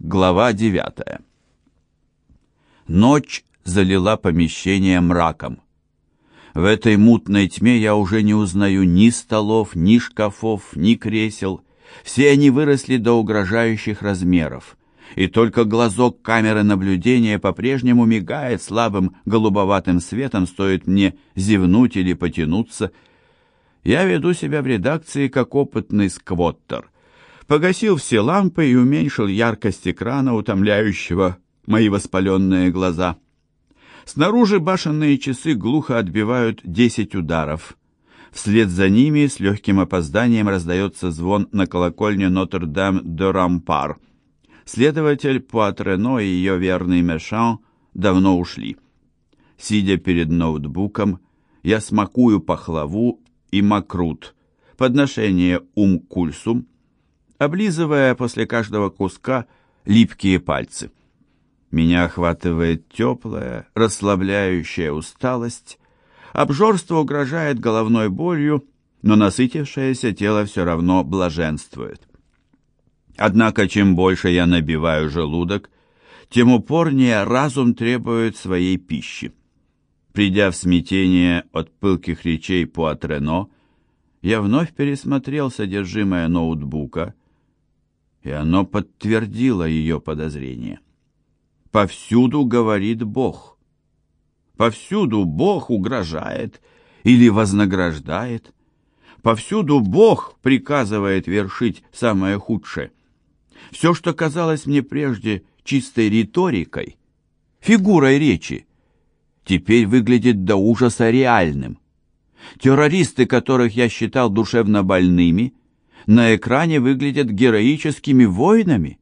Глава девятая. Ночь залила помещение мраком. В этой мутной тьме я уже не узнаю ни столов, ни шкафов, ни кресел. Все они выросли до угрожающих размеров. И только глазок камеры наблюдения по-прежнему мигает слабым голубоватым светом, стоит мне зевнуть или потянуться. Я веду себя в редакции как опытный сквоттер — погасил все лампы и уменьшил яркость экрана, утомляющего мои воспаленные глаза. Снаружи башенные часы глухо отбивают десять ударов. Вслед за ними с легким опозданием раздается звон на колокольне Нотр-Дам-де-Рампар. Следователь Пуатрено и ее верный Мешан давно ушли. Сидя перед ноутбуком, я смакую пахлаву и макрут, подношение ум-кульсум, облизывая после каждого куска липкие пальцы. Меня охватывает теплая, расслабляющая усталость. Обжорство угрожает головной болью, но насытившееся тело все равно блаженствует. Однако, чем больше я набиваю желудок, тем упорнее разум требует своей пищи. Придя в смятение от пылких речей Пуатрено, я вновь пересмотрел содержимое ноутбука и оно подтвердило ее подозрение. Повсюду говорит Бог. Повсюду Бог угрожает или вознаграждает. Повсюду Бог приказывает вершить самое худшее. Все, что казалось мне прежде чистой риторикой, фигурой речи, теперь выглядит до ужаса реальным. Террористы, которых я считал душевно больными, на экране выглядят героическими воинами.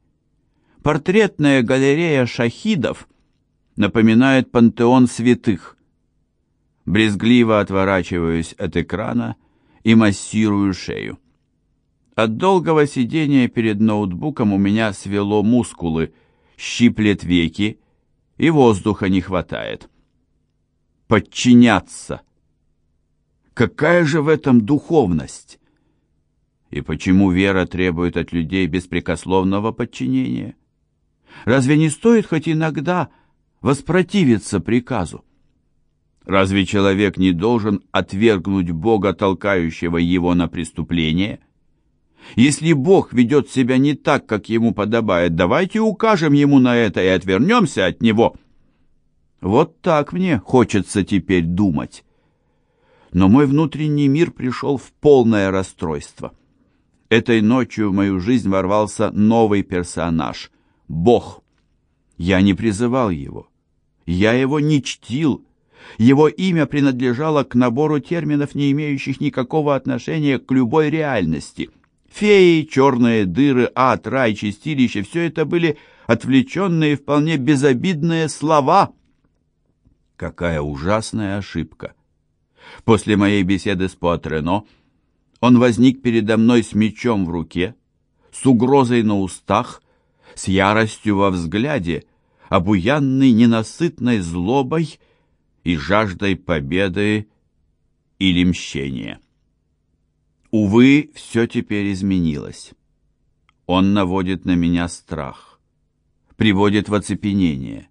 Портретная галерея шахидов напоминает пантеон святых. Брезгливо отворачиваюсь от экрана и массирую шею. От долгого сидения перед ноутбуком у меня свело мускулы, щиплет веки, и воздуха не хватает. Подчиняться. Какая же в этом духовность? И почему вера требует от людей беспрекословного подчинения? Разве не стоит хоть иногда воспротивиться приказу? Разве человек не должен отвергнуть Бога, толкающего его на преступление? Если Бог ведет себя не так, как ему подобает, давайте укажем ему на это и отвернемся от него. Вот так мне хочется теперь думать. Но мой внутренний мир пришел в полное расстройство. Этой ночью в мою жизнь ворвался новый персонаж — Бог. Я не призывал его. Я его не чтил. Его имя принадлежало к набору терминов, не имеющих никакого отношения к любой реальности. Феи, черные дыры, ад, рай, чистилище — все это были отвлеченные, вполне безобидные слова. Какая ужасная ошибка! После моей беседы с Пуатрено — он возник передо мной с мечом в руке, с угрозой на устах, с яростью во взгляде, обуянный ненасытной злобой и жаждой победы или мщения. Увы, все теперь изменилось. Он наводит на меня страх, приводит в оцепенение,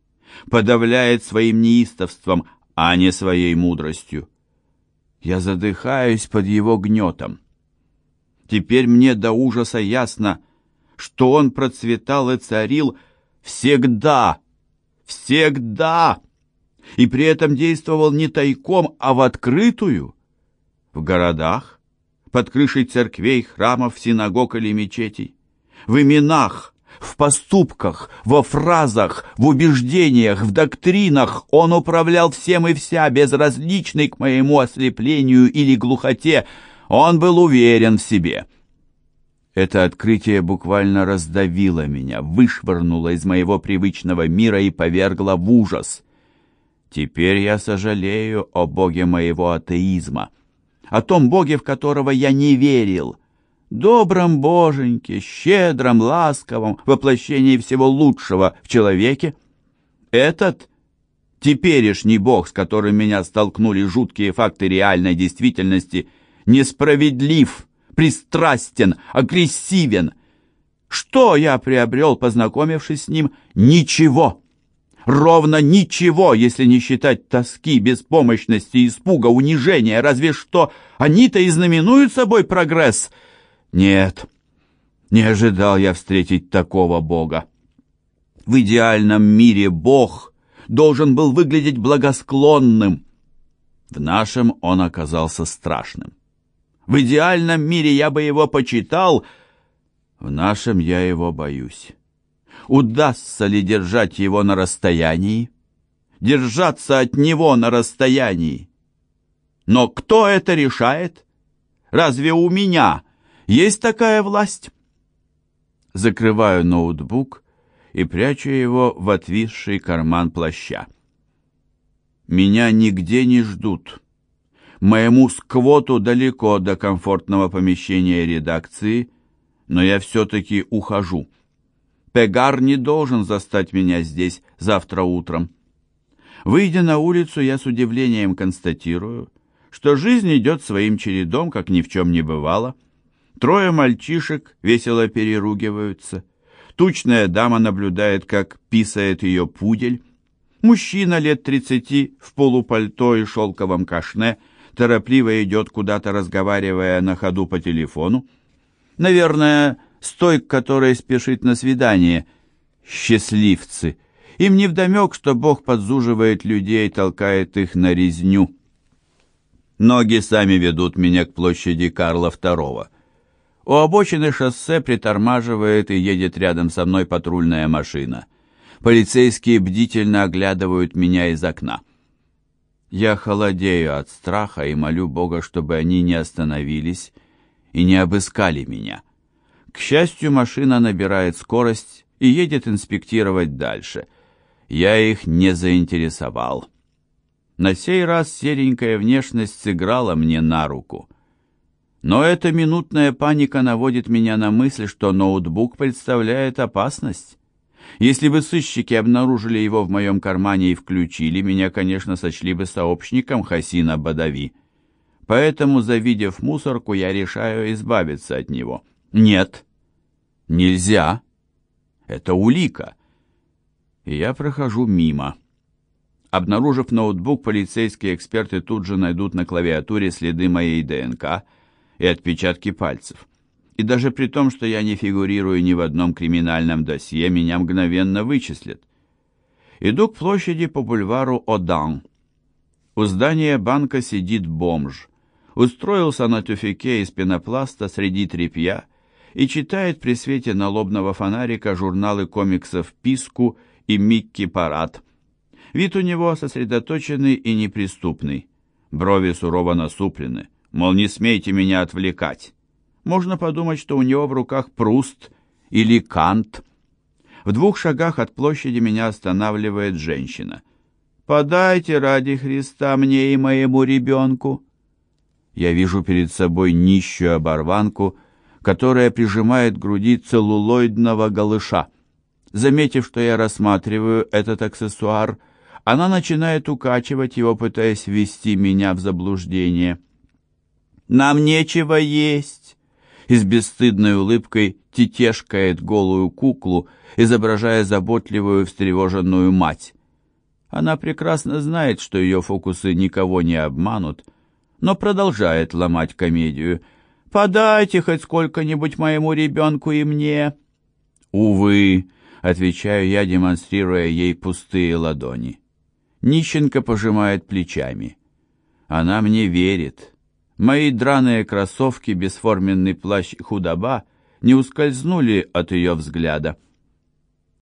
подавляет своим неистовством, а не своей мудростью. Я задыхаюсь под его гнетом. Теперь мне до ужаса ясно, что он процветал и царил всегда, всегда, и при этом действовал не тайком, а в открытую. В городах, под крышей церквей, храмов, синагог или мечетей, в именах, в поступках, во фразах, в убеждениях, в доктринах он управлял всем и вся, безразличный к моему ослеплению или глухоте. Он был уверен в себе. Это открытие буквально раздавило меня, вышвырнуло из моего привычного мира и повергло в ужас. Теперь я сожалею о Боге моего атеизма, о том Боге, в которого я не верил — добром боженьке, щедром, ласковом, воплощении всего лучшего в человеке. Этот теперешний бог, с которым меня столкнули жуткие факты реальной действительности, несправедлив, пристрастен, агрессивен. Что я приобрел, познакомившись с ним? Ничего. Ровно ничего, если не считать тоски, беспомощности, испуга, унижения. Разве что они-то и знаменуют собой прогресс. Нет, не ожидал я встретить такого Бога. В идеальном мире Бог должен был выглядеть благосклонным. В нашем он оказался страшным. В идеальном мире я бы его почитал, в нашем я его боюсь удастся ли держать его на расстоянии, держаться от него на расстоянии. Но кто это решает? Разве у меня есть такая власть? Закрываю ноутбук и прячу его в отвисший карман плаща. Меня нигде не ждут. Моему сквоту далеко до комфортного помещения редакции, но я все-таки ухожу. Пегар не должен застать меня здесь завтра утром. Выйдя на улицу, я с удивлением констатирую, что жизнь идет своим чередом, как ни в чем не бывало. Трое мальчишек весело переругиваются. Тучная дама наблюдает, как писает ее пудель. Мужчина лет тридцати в полупальто и шелковом кашне торопливо идет куда-то, разговаривая на ходу по телефону. Наверное, с той, которая спешит на свидание. Счастливцы! Им невдомек, что Бог подзуживает людей, толкает их на резню. Ноги сами ведут меня к площади Карла II. У обочины шоссе притормаживает и едет рядом со мной патрульная машина. Полицейские бдительно оглядывают меня из окна. Я холодею от страха и молю Бога, чтобы они не остановились и не обыскали меня. К счастью, машина набирает скорость и едет инспектировать дальше. Я их не заинтересовал. На сей раз серенькая внешность сыграла мне на руку. Но эта минутная паника наводит меня на мысль, что ноутбук представляет опасность. Если бы сыщики обнаружили его в моем кармане и включили, меня, конечно, сочли бы сообщником Хасина Бадави. Поэтому, завидев мусорку, я решаю избавиться от него. Нет, нельзя. Это улика. И я прохожу мимо. Обнаружив ноутбук, полицейские эксперты тут же найдут на клавиатуре следы моей ДНК и отпечатки пальцев. И даже при том, что я не фигурирую ни в одном криминальном досье, меня мгновенно вычислят. Иду к площади по бульвару Одан. У здания банка сидит бомж. Устроился на тюфяке из пенопласта среди тряпья и читает при свете налобного фонарика журналы комиксов «Писку» и «Микки Парад». Вид у него сосредоточенный и неприступный. Брови сурово насуплены, мол, не смейте меня отвлекать. Можно подумать, что у него в руках Пруст или Кант. В двух шагах от площади меня останавливает женщина. «Подайте ради Христа мне и моему ребенку». Я вижу перед собой нищую оборванку, которая прижимает к груди целлулоидного голыша. Заметив, что я рассматриваю этот аксессуар, она начинает укачивать его, пытаясь ввести меня в заблуждение. «Нам нечего есть!» И с бесстыдной улыбкой тетешкает голую куклу, изображая заботливую встревоженную мать. Она прекрасно знает, что ее фокусы никого не обманут, но продолжает ломать комедию – Подайте хоть сколько-нибудь моему ребенку и мне». «Увы», — отвечаю я, демонстрируя ей пустые ладони. Нищенко пожимает плечами. Она мне верит. Мои драные кроссовки, бесформенный плащ худоба не ускользнули от ее взгляда.